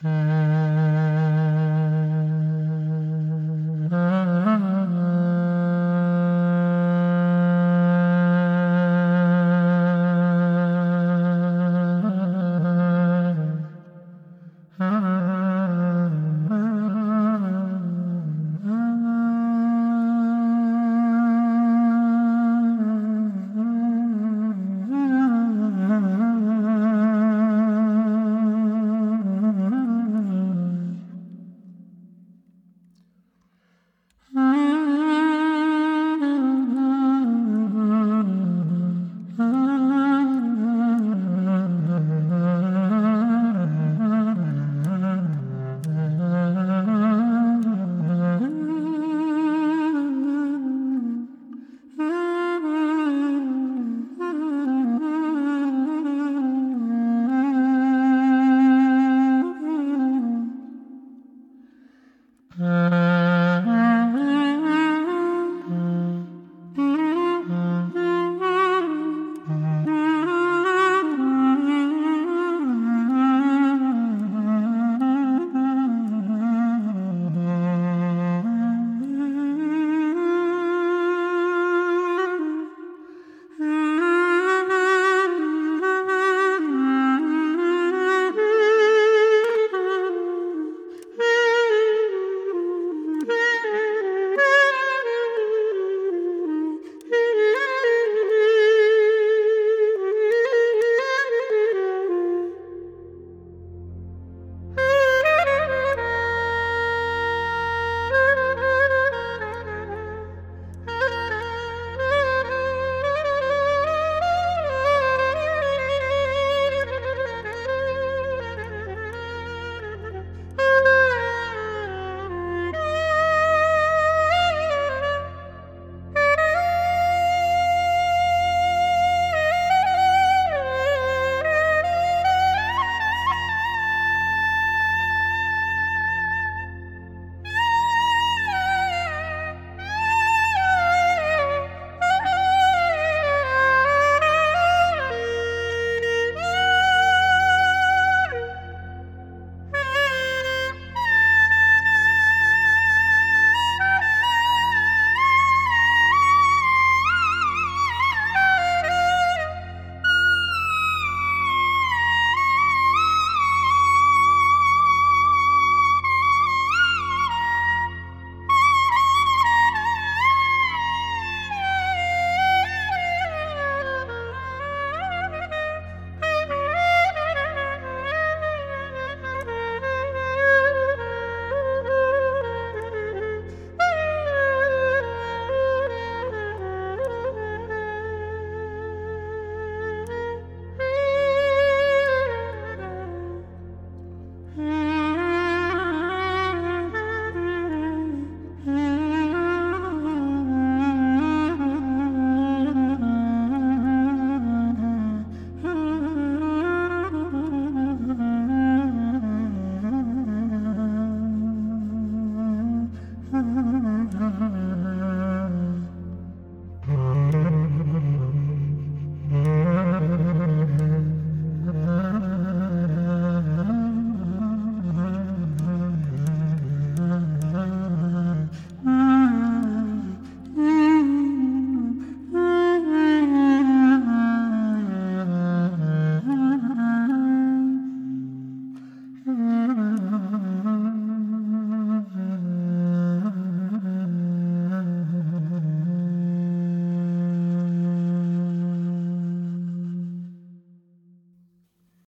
Mm-hmm. Mm-hmm.